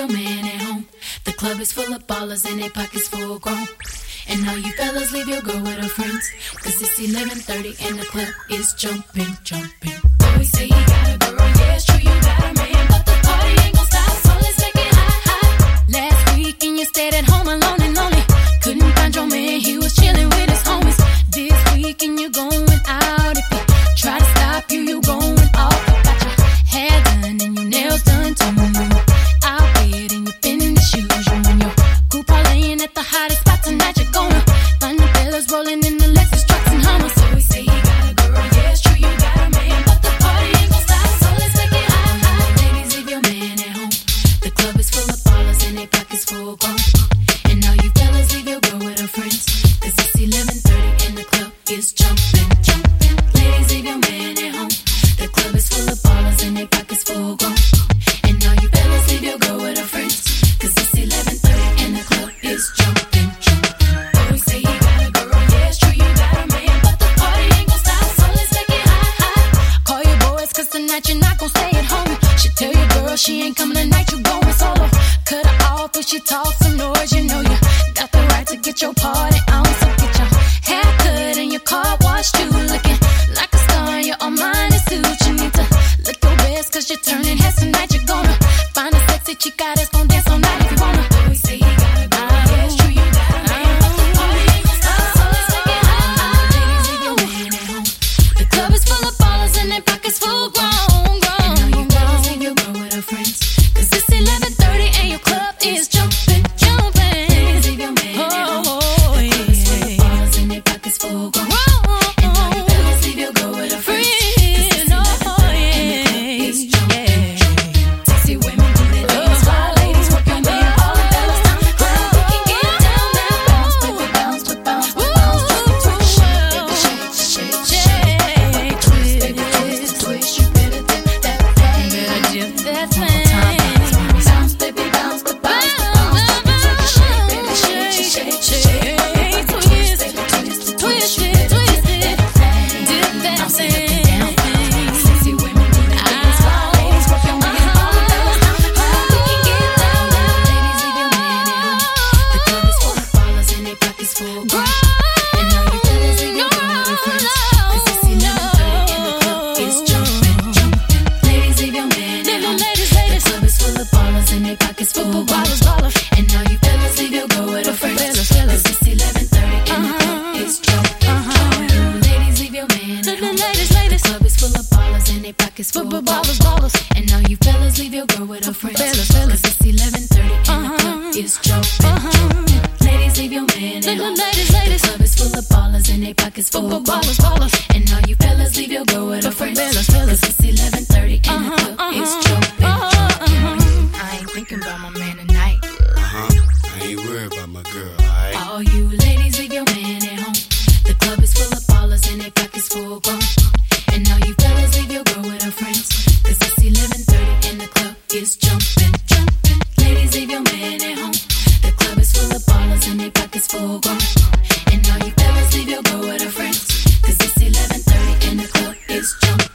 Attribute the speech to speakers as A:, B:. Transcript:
A: your man at home. The club is full of ballers and their pockets full grown. And all you fellas leave your girl with her friends. Cause it's 11.30 and the club is jumping, jumping. We say he got tonight, you're not gonna stay at home. She tell your girl she ain't coming tonight, you going solo. Cut her off if she talks some noise, you know you got the right to get your party on. So get your hair cut and your car washed too. Looking like a star in your Armani suit. You need to look your best cause you're turning heads tonight. You're gonna find a sexy chica that's It's full of bottles. And all you fellas leave your girl with a friend. Cause it's 1130 it's drunk. Uh-huh. Ladies, leave your man at home. Ladies, ladies. The club is full of ballers and they pockets full of ballers, ballers. And all you fellas leave your girl with a friend. Fellas, fellas. Cause it's 1130 and the club is drunk. Ladies, leave your man at home. Ladies, ladies. The club is full of ballers and they pockets full of ballers, ballers. And all you fellas leave your girl with her friends. Cause it's 11.30 and the club is jumping.